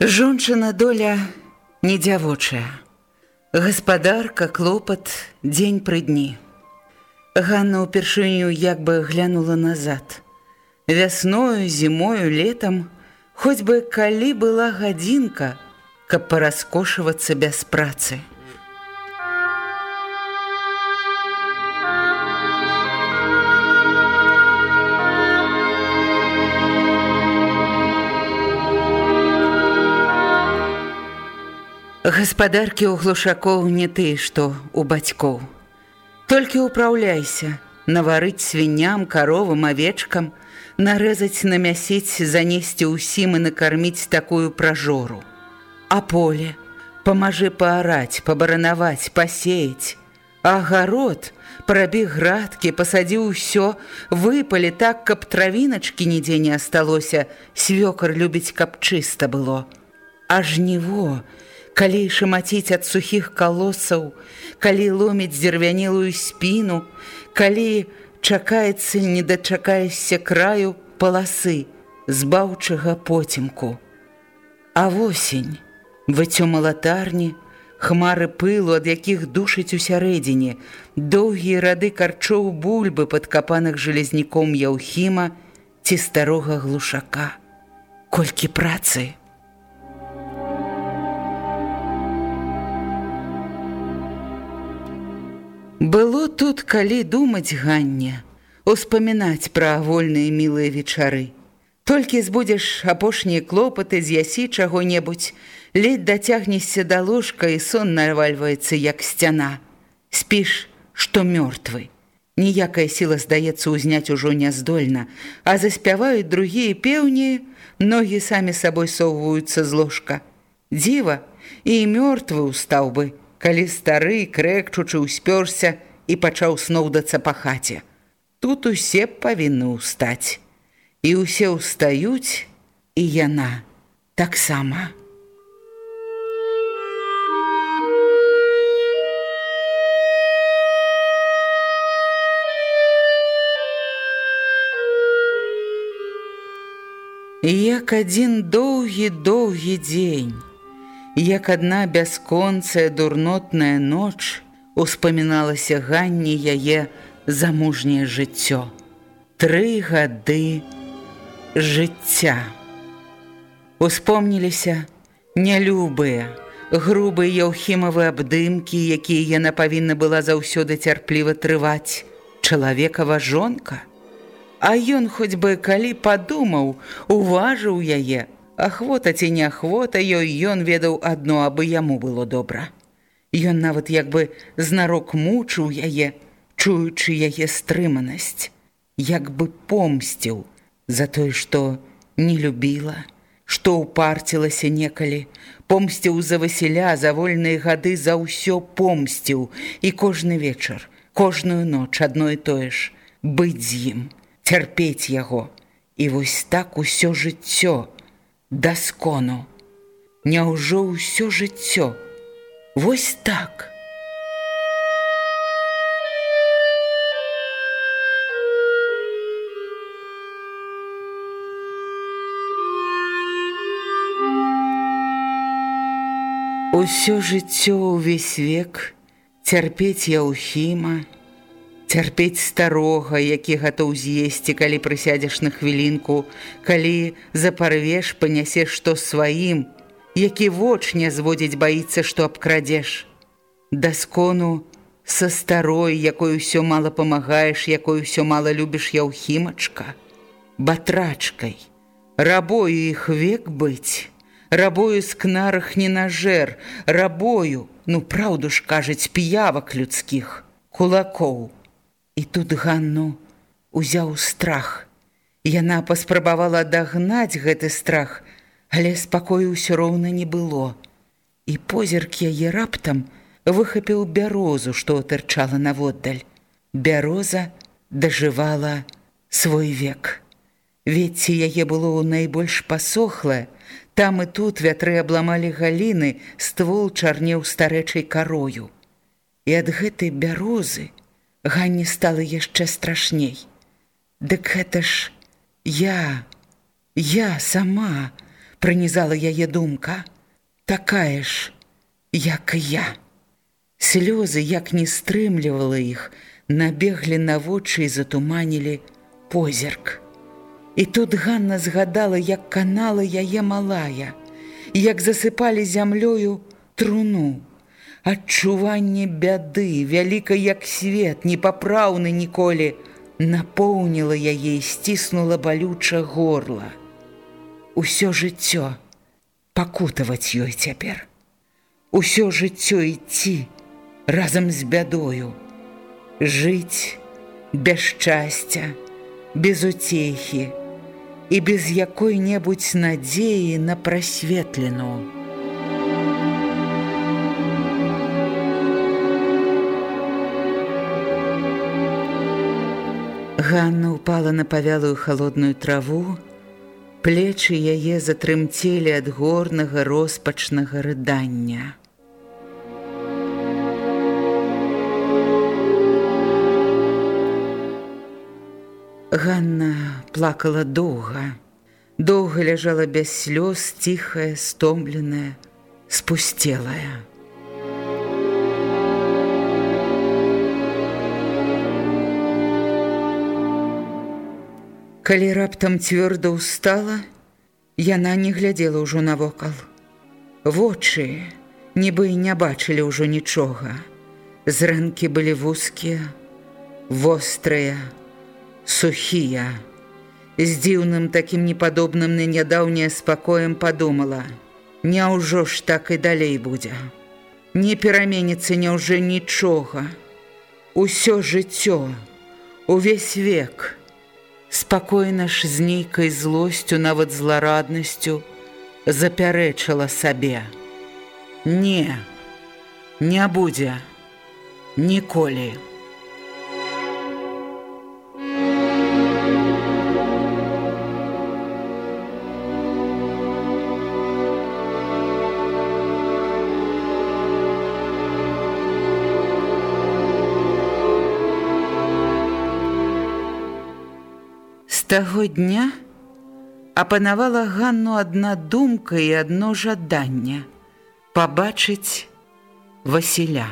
Жончына доля не дзявочая. Гаспадарка клопат дзень пры дні. Ганна ўпершыню як бы глянула назад. Вясною, зімою, летам, хоць бы калі была гадзінка, каб параскошвацца без працы. Гаспадаркі ў глушакоў не ты, што у бацькоў. Толькі ўпраўляйся, наварыць свінням, каровам, авечкам, нарэзаць, намясіць, занесці ўсім і накарміць такую пражору. А поле, памажы паараць, пабаранаваць, пасеяць. Агарод, прабі градкі, пасадзіў усё, выпалі так, каб травіначкі нідзе не асталося, свёкар любіць, каб чыста было. А жніво, калі шамаціць ад сухіх калосаў, калі ломіць дзірвянелую спіну, калі чакаецца не дачакаешся краю паласы збаўчага потімку. А восень, выццё малатарні, хмары пылу, ад якіх душыць усярэдзіне, доўгія рады карчоў бульбы падкапаных жалезніком яўхіма ці старога глушака. Колькі працы! Было тут, калі думаць ганне, успамінаць пра вольныя мілыя вечары. Толькі збудзеш апошнія клопаты з'ясі чаго-небудзь, ледь дацягнешся да ложка і сон навальваецца як сцяна. Спіш, што мёртвы. Ніякая сіла здаецца ўзняць ужо няздольна, а заспяваюць другія пеўні, ногі самі сабой соўваюцца з ложка. Дзіва і мёртвы ўстаў бы, калі стары крэкчучы ўспёрся і пачаў сноўдацца па хаце. Тут усе павінны ўстаць. І ўсе ўстаюць, і яна таксама. Як адзін доўгі доўгі дзень як адна бясконцая дурнотная ноч успаміналася ганні яе замужняе жыццё. Тры гады жыцця. Успомніліся нялюбыя, грубыя яўхімавы абдымкі, якія яна павінна была заўсёды цярпліва трываць. Чалавекава жонка. А ён хоць бы калі падумаў, уважыў яе, ахвота ці не ахвота ёй ён ведаў адно, абы яму было добра. Ён нават як бы знарок мучыў яе, чуючы яе стрыманасць, як бы помсціў за тое, што не любіла, што ўпарцілася некалі, помсціў за Васіля за вольныя гады за ўсё помсціў і кожны вечар, кожную ноч адно і тое ж быць з ім, цярпець яго. І вось так усё жыццё даскону. Няўжо ўсё жыццё, Вось так. Усё жыццё ўвесь век цярпець яўхіма, цярпець старога, які гатоў з'есці, калі прысядзеш на хвілінку, калі запарвеш, панясеш што сваім, які воч не зводзіць баіцца, што абкрадзеш. Даскону са старой, якой усё мала памагаеш, якой усё мала любіш яўхімачка, батрачкай, рабою іх век быць рабою з кнарах не нажэр, рабою, ну праўду ж кажуць піявак людскіх, кулакоў. І тут Ганну узяў страх. Яна паспрабавала дагнаць гэты страх, але спакою ўсё роўна не было. І позірк яе раптам выхапіў бярозу, што тырчала наводдаль. Бяроза дажывала свой век. Вецці яе было ў найбольш пасохлае, Там і тут вятры абламалі галіны, ствол чарнеў старэчай карою. І ад гэтай бярозы Ганні стала яшчэ страшней. Дык гэта ж я, я сама прынізала яе думка, такая ж, як і я. Слёзы, як не стрымлівала іх, набеглі на вочы і затуманілі позірк. І тут Ганна згадала, як канала яе малая, як засыпалі зямлёю труну. Адчуванне бяды, вялікай як свет, непапраўны ніколі, напоўніла яе і сціснула балюча горла. Усё жыццё пакутаваць ёй цяпер. Усё жыццё ідці разам з бядою, жыць без шчасця, без уцехі, і без якой-небудзь надзеі на прасветлену. Ганна упала на павялую халодную траву, плечы яе затрымцелі ад горнага роспачнага рыдання. Ганна плакала доўга. Доўга ляжала без слёз, ціхая, стомленая, спусцелая. Калі раптам цвёрда ўстала, яна не глядзела ўжо навокал. Вочы нібы і не бачылі ўжо нічога. Зрэнкі былі вузкія, вострыя, сухія. З дзіўным такім непадобным на нядаўняе спакоем падумала: Няўжо ж так і далей будзе. Не пераменіцца няўжо нічога. Усё жыццё, увесь век, спакойна ж з нейкай злосцю, нават злараднасцю, запярэчыла сабе. Не, не будзе, ніколі. Таго дня апанавала Ганну адна думка і адно жаданне пабачыць Васіля.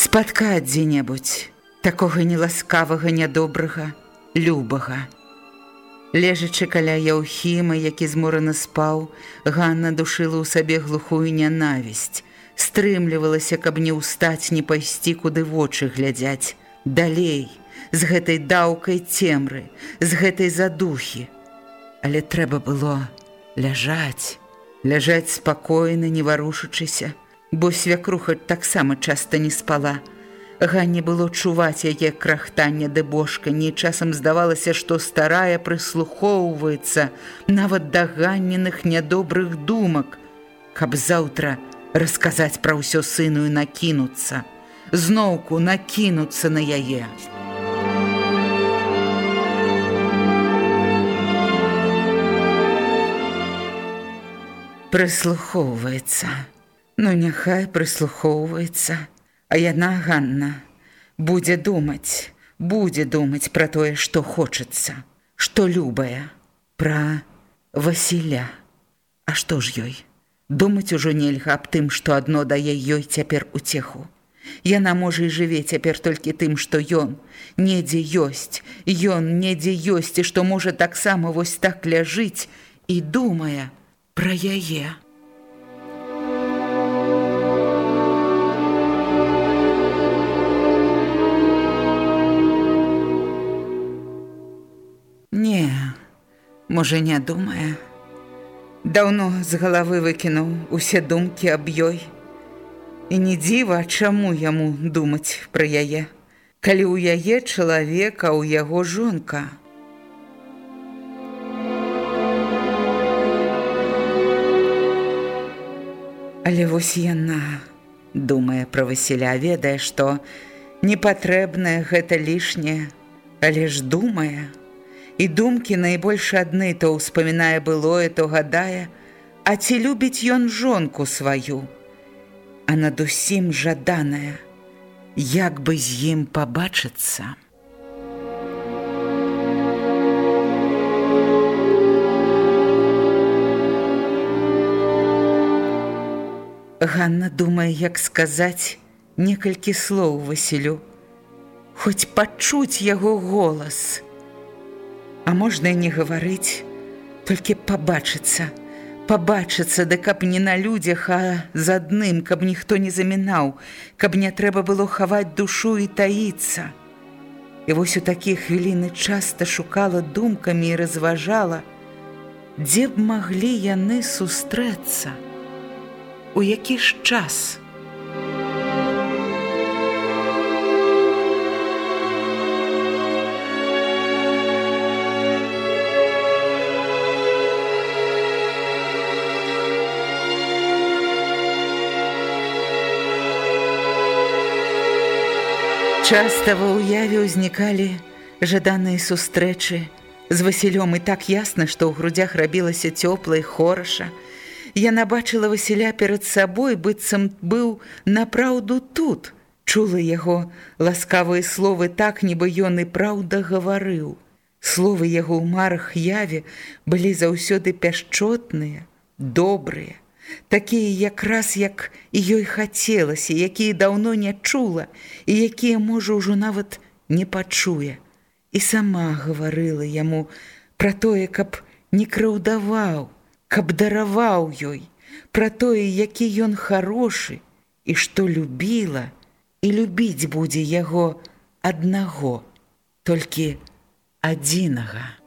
Спаткаць дзе-небудзь такога неласкавага нядобрага, любага. Лежачы каля яўхіма, які зморана спаў, Ганна душыла ў сабе глухую нянавісць, стрымлівалася, каб не ўстаць, не пайсці, куды вочы глядзяць. Далей, з гэтай даўкай цемры, з гэтай задухі. Але трэба было ляжаць, ляжаць спакойна, не варушачыся, бо свякруха таксама часта не спала. Ганне было чуваць яе крахтанне дэбошка, не часам здавалася, што старая прыслухоўваецца нават да ганненых нядобрых думак, каб заўтра расказаць пра ўсё сыну і накінуцца, зноўку накінуцца на яе. Прыслухоўваецца. Ну няхай прыслухоўваецца, А яна Ганна будзе думаць, будзе думаць пра тое, што хочацца, што любая, пра Васіля. А што ж ёй? Думаць ужо нельга аб тым, што адно дае ёй цяпер уцеху. Яна можа і жыве цяпер толькі тым, што ён недзе ёсць, Ён недзе ёсць і што можа таксама вось так ляжыць і думае, пра яе. Не, можа, не думае. Даўно з галавы выкінуў усе думкі аб ёй. І не дзіва, чаму яму думаць пра яе, калі ў яе чалавека ў яго жонка. Але вось яна думае пра Васіля, ведае, што непатрэбнае гэта лішняе, але ж думае. І думкі найбольш адны то ўспамінае былое, то гадае, А ці любіць ён жонку сваю, А над усім жаданая, як бы з ім пабачыцца. Ганна думае, як сказаць некалькі слоў Васілю, хоць пачуць яго голас. А можна і не гаварыць, толькі пабачыцца, пабачыцца, да каб не на людзях, а з адным, каб ніхто не замінаў, каб не трэба было хаваць душу і таіцца. І вось у такія хвіліны часта шукала думкамі і разважала, дзе б маглі яны сустрэцца у які ж час. Часта ва ўяве ўзнікалі жаданыя сустрэчы з Васілём і так ясна, што ў грудях рабілася цёпла і хораша, Яна бачыла Васіля перад сабой, быццам быў напраўду тут. Чула яго ласкавыя словы так, нібы ён і праўда гаварыў. Словы яго ў марах яве былі заўсёды пяшчотныя, добрыя, такія якраз як і ёй хацелася, якія даўно не чула і якія, можа, ўжо нават не пачуе. І сама гаварыла яму пра тое, каб не крыўдаваў, каб дараваў ёй пра тое, які ён харошы і што любіла і любіць будзе яго аднаго, толькі адзінага.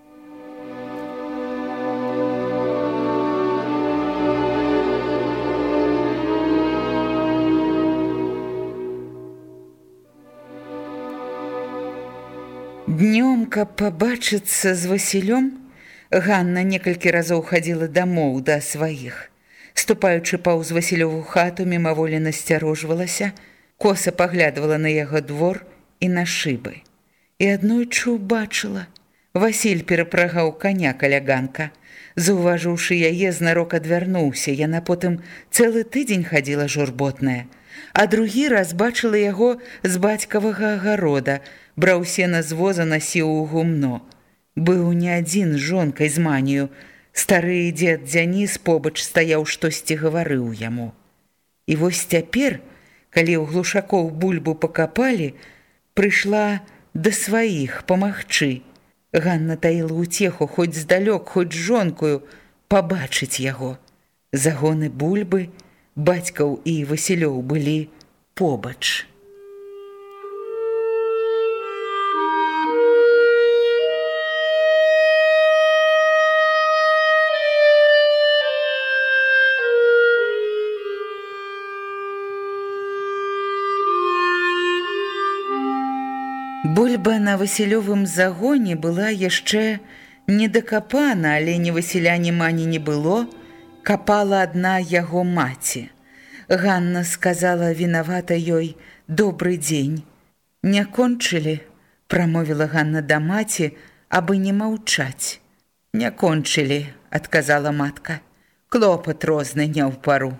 Днём, каб пабачыцца з Васілём, Ганна некалькі разоў хадзіла дамоў да сваіх. Ступаючы паўз Васілёву хату мімаволі насцярожвалася, коса паглядвала на яго двор і на шыбы. І аднойчы убачыла. Васіль перапрагаў каня каля ганка. Заўважыўшы яе, знарок адвярнуўся, яна потым цэлы тыдзень хадзіла журботная. А другі раз бачыла яго з бацькавага агарода, браў сена з воза насіў у гумно быў не адзін з жонкай з манію. Стары дзед дзяніс побач стаяў штосьці гаварыў яму. І вось цяпер, калі ў глушакоў бульбу пакапалі, прыйшла да сваіх памагчы. Ганна таіла ўцеху, хоць здалёк, хоць жонкую, пабачыць яго. Загоны бульбы, бацькаў і Васілёў былі побач. Бульба на Васілёвым загоне была яшчэ недакапана, але ні Васіля ні мані не было, капала адна яго маці. Ганна сказала вінавата ёй добрый дзень. Не кончылі, прамовіла Ганна да маці, абы не маўчаць. Не кончылі, адказала матка. Клопат розны не ў пару.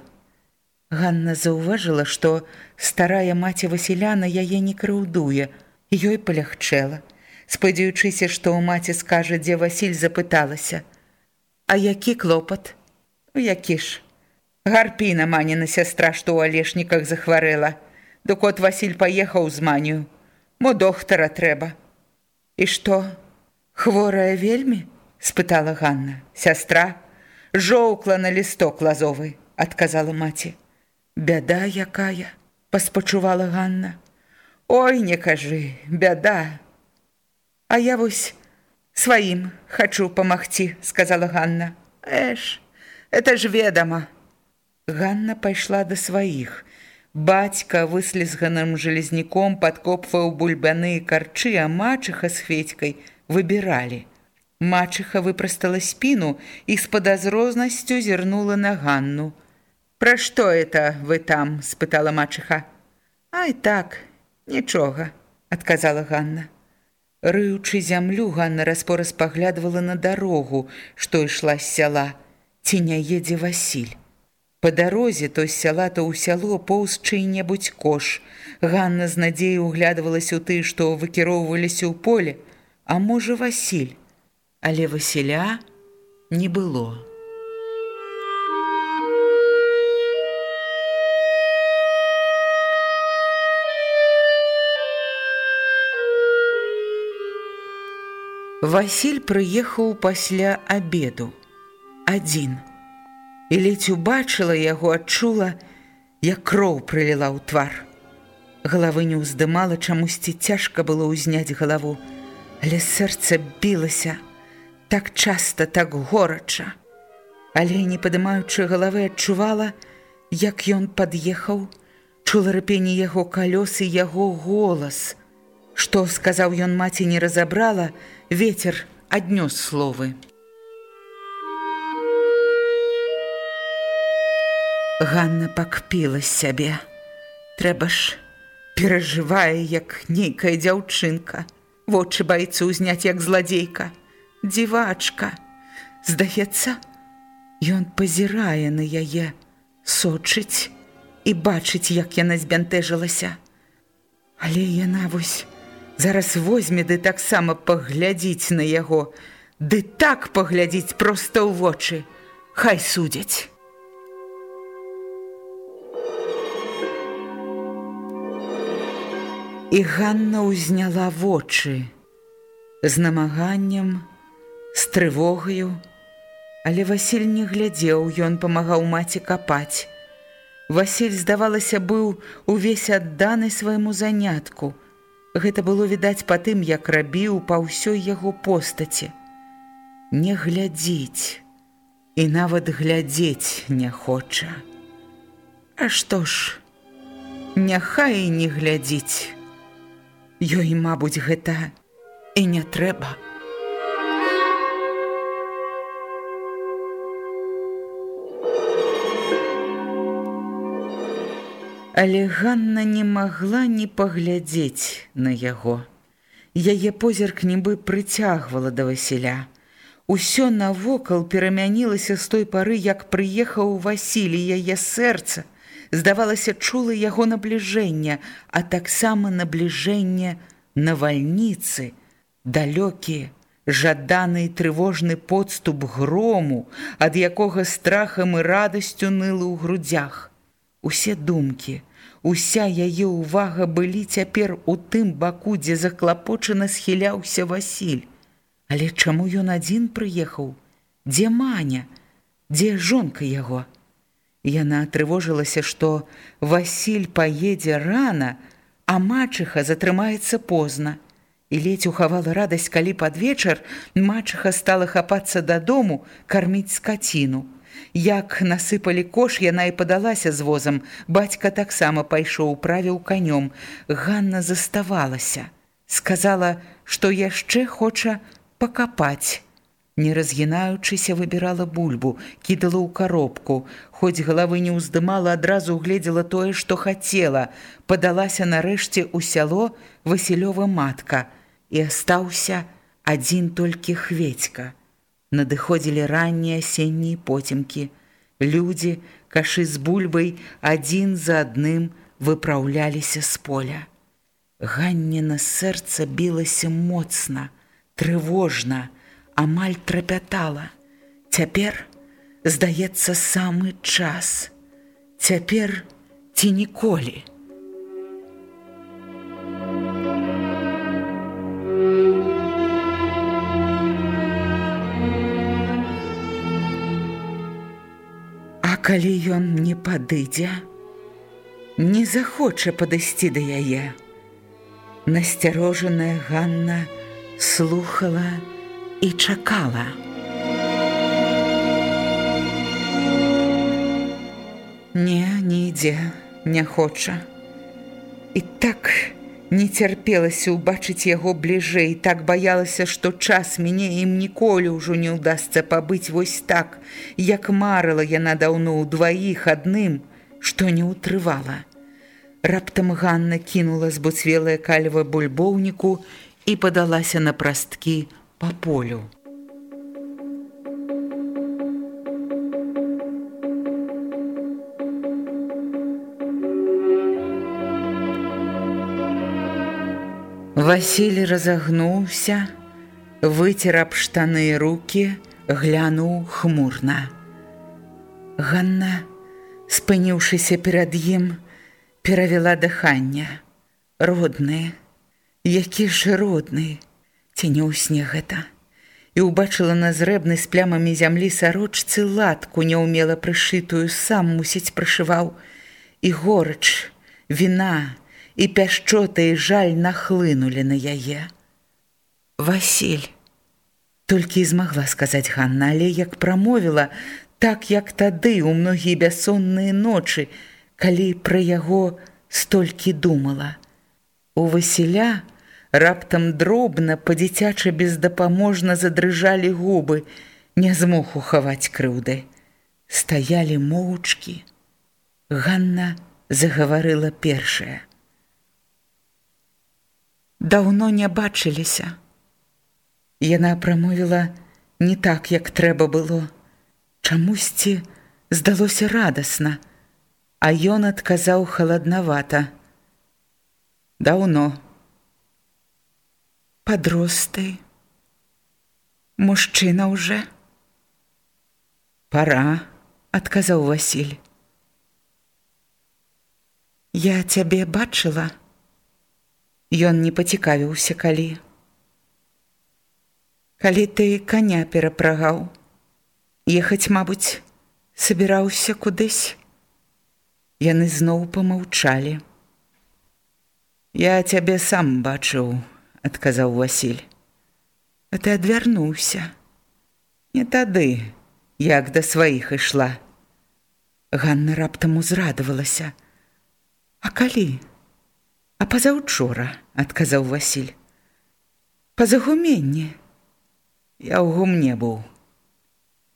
Ганна заўважыла, што старая маці Васіляна яе не крыўдуе, ёй палягчэла. Спадзяючыся, што ў маці скажа, дзе Васіль запыталася: « А які клопат? Які ж? Гарпіна маніна сястра, што ў алешніках захварэла. Дык от Васіль паехаў з манію. Мо доктара трэба. І што? Хворая вельмі? спытала Ганна. Сястра жоўкла на лісток лазовы, адказала маці. Бяда якая, паспачувала Ганна. Ой, не кажы, бяда. А я вось сваім хачу памагці, сказала Ганна. Эш, это ж ведама. Ганна пайшла да сваіх. Бацька выслізганым жалезніком падкопваў бульбяны карчы, а мачыха з федькай выбіралі. Мачыха выпрастала спіну і з падазрознасцю зірнула на Ганну. Пра што это вы там? спытала мачыха. Ай так, Нічога, адказала Ганна. Рыючы зямлю Ганна распораз паглядвала на дарогу, што ішла з сяла, ці не едзе Васіль. Па дарозе то з сяла то ў сяло поўз чый-небудзь кош. Ганна з надзеяй углядвалася ў ты, што выкіроўваліся ў поле, а можа Васіль, але Васіля не было. Васіль прыехаў пасля абеду. Адзін. І ледзь убачыла яго, адчула, як кроў прыліла ў твар. Галавы не ўздымала, чамусьці цяжка было ўзняць галаву, але сэрца білася так часта, так горача. Але не падымаючы галавы адчувала, як ён пад'ехаў, чула рапенне яго калёсы яго голас. Што сказаў ён маці не разабрала, ветер аднёс словы. Ганна пакпіла сябе. Трэба ж перажывае, як нейкая дзяўчынка. Вочы баіцца ўзняць як зладзейка. Дзівачка. Здаецца, ён пазірае на яе, сочыць і бачыць, як яна збянтэжылася. Але яна вось зараз возьме ды таксама паглядзіць на яго, ды так паглядзіць проста ў вочы, Хай судзяць. І Ганна ўзняла вочы з намаганнем, з трывогаю, але Васіль не глядзеў, ён памагаў маці капаць. Васіль, здавалася, быў увесь адданы свайму занятку, Гэта было відаць па тым, як рабіў па ўсёй яго постаці. Не глядзіць і нават глядзець не хоча. А што ж, няхай не глядзіць. Ёй, мабуць, гэта і не трэба. Але Ганна не магла не паглядзець на яго. Яе позірк нібы прыцягвала да Васіля. Усё навокал перамянілася з той пары, як прыехаў Васілі яе сэрца, здавалася чула яго набліжэнне, а таксама набліжэнне навальніцы, далёкі, жаданы і трывожны подступ грому, ад якога страхам і радасцю нылы ў грудзях. Усе думкі, Уся яе ўвага былі цяпер у тым баку, дзе заклапочана схіляўся Васіль. Але чаму ён адзін прыехаў? Дзе маня? Дзе жонка яго? Яна трывожылася, што Васіль паедзе рана, а мачыха затрымаецца позна. І ледзь ухавала радасць, калі пад вечар мачыха стала хапацца дадому карміць скаціну. Як насыпалі кош, яна і падалася з возам. Бацька таксама пайшоў, правіў канём. Ганна заставалася. Сказала, што яшчэ хоча пакапаць. Не разгінаючыся выбірала бульбу, кідала ў каробку, хоць галавы не ўздымала, адразу угледзела тое, што хацела, падалася нарэшце ў сяло Васілёва матка і астаўся адзін толькі хведька. Надыходзілі раннія асеннія поцемкі. Людзі, кашы з бульбай адзін за адным выпраўляліся з поля. Ганніна сэрца білася моцна, трывожна, амаль трапятала. Цяпер, здаецца, самы час. Цяпер ці ніколі. А калі ён не падыдзе, не захоча падысці да яе. Насцярожаная Ганна слухала, і чакала. Не, не ідзе, не хоча. І так не цярпелася ўбачыць яго бліжэй, так баялася, што час мяне ім ніколі ўжо не ўдасся пабыць вось так, як марыла яна даўно ў дваіх адным, што не ўтрывала. Раптам Ганна кінула збуцвелае кальва бульбоўніку і падалася на прасткі по полю. Васіль разагнуўся, выцер аб штаны руки, глянуў хмурна. Ганна, спыніўшыся перад ім, перавяла дыхання. Родны, які ж родны, ці не ў сне гэта. І ўбачыла на зрэбнай з плямамі зямлі сарочцы латку няўмела прышытую сам мусіць прышываў. І горыч віна і пяшчота і жаль нахлынулі на яе. Васіль! Толькі і змагла сказаць Ганна але як прамовіла так як тады ў многія бяссонныя ночы калі пра яго столькі думала. У Васіля Раптам дробна па-дзіцяча бездапаможна задрыжалі губы, не змог ухаваць крыўды. Стаялі моўчкі. Ганна загаварыла першая. Даўно не бачыліся. Яна прамовіла не так, як трэба было. Чамусьці здалося радасна, а ён адказаў халаднавата. Даўно подросты. Мужчына уже. Пора, отказаў Васіль. Я цябе бачыла. Ён не пацікавіўся калі. Калі ты коня перапрагаў, ехаць, мабуць, собіраўся кудысь. Яны зноў помаўчалі. Я цябе сам бачыў, адказаў Васіль. А ты адвярнуўся. Не тады, як да сваіх ішла. Ганна раптам узрадавалася. А калі? А пазаўчора, адказаў Васіль. Па загуменні я ў гумне быў.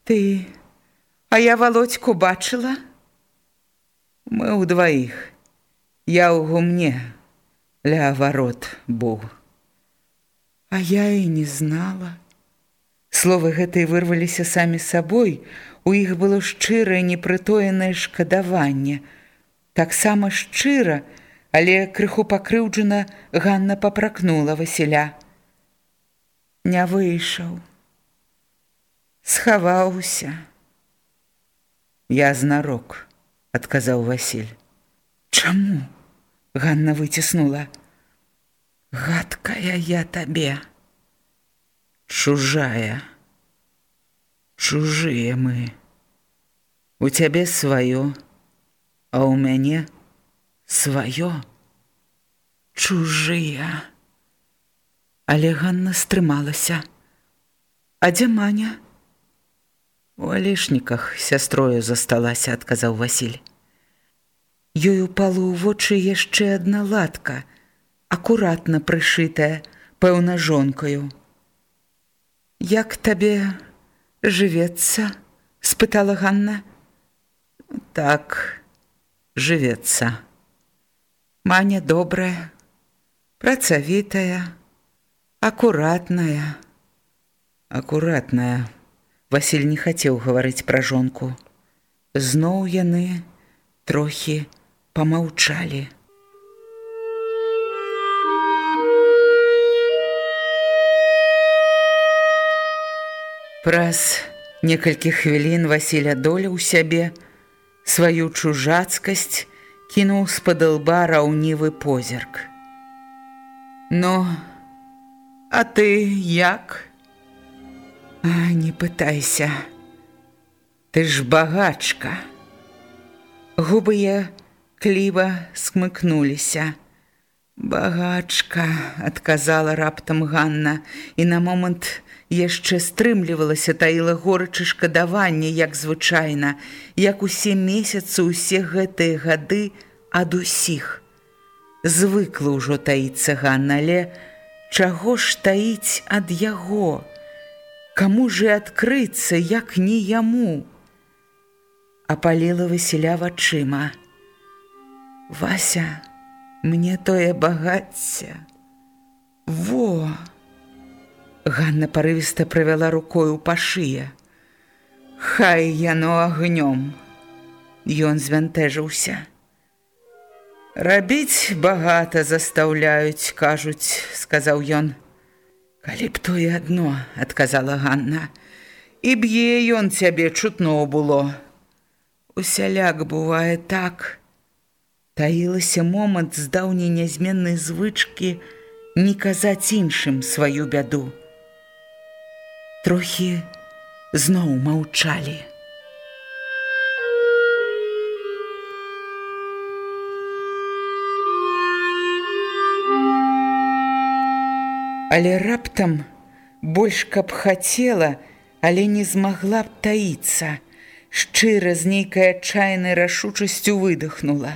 Ты, а я володьку бачыла? Мы ў дваіх. Я ў гумне ля варот быў. А я і не знала. Словы гэтай вырваліся самі сабой, У іх было шчырае непрытоенае шкадаванне. Таксама шчыра, але крыху пакрыўджана Ганна папракнула Васіля. Не выйшаў. Схаваўся. Я знарок, адказаў Васіль. Чаму? Ганна выціснула. Гадкая я табе. чужая. Чужие мы. У цябе сваё, а ў мяне сваё. Чужыя. Але Ганна стрымалася. А дзе маня? У алешніках сястрою засталася, адказаў Васіль. Ёй упала ў вочы яшчэ адна латка, акуратна прышытая, пэўна жонкаю. Як табе жывецца? спытала Ганна. Так жывецца. Маня добрая, працавітая, акуратная, акуратная. Васіль не хацеў гаварыць пра жонку. Зноў яны трохі помаўчалі. Праз некалькі хвілін Васіль адолеў сябе сваю чужацкасць кінуў з-пад лба раўнівы позірк. Ну, а ты як? А, не пытайся. Ты ж багачка. Губы я кліва смыкнуліся. Багачка, адказала раптам Ганна, і на момант яшчэ стрымлівалася таіла горачы шкадаванне, як звычайна, як усе месяцы усе гэтыя гады ад усіх. Звыкла ўжо таіцца Ганна, але чаго ж таіць ад яго? Каму же адкрыцца, як не яму? Апаліла Васіля вачыма. Вася, мне тое багацце. Во! Ганна парывіста правяла рукою па шые. Хай яно агнём. Ён звянтэжыўся. Рабіць багата застаўляюць, кажуць, сказаў ён. Калі б тое адно, адказала Ганна, і б'е ён цябе чутно было. Усяляк бывае так. Таілася момант з даўняй нязменнай звычкі не казаць іншым сваю бяду. Трохі зноў маўчалі. Але раптам больш каб хацела, але не змагла б таіцца, шчыра з нейкай адчайнай рашучасцю выдохнула.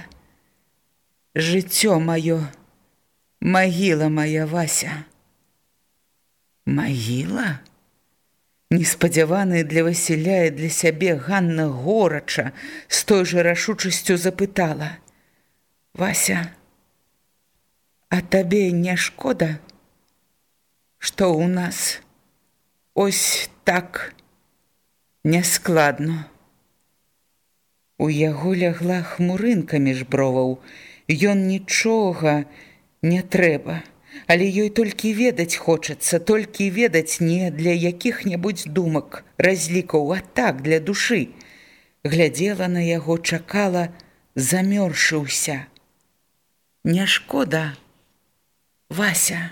Жыццё маё, магіла моя Вася. Магіла? Неспадзяваны для Васіля і для сябе Ганна горача з той жа рашучасцю запытала: « Вася, а табе не шкода? што ў нас ось так няскладно. У яго лягла хмурынка між броваў, Ён нічога не трэба, але ёй толькі ведаць хочацца, толькі ведаць не для якіх-небудзь думак, разлікаў, а так для душы. Глядзела на яго, чакала, замёршыўся. Не шкода, Вася.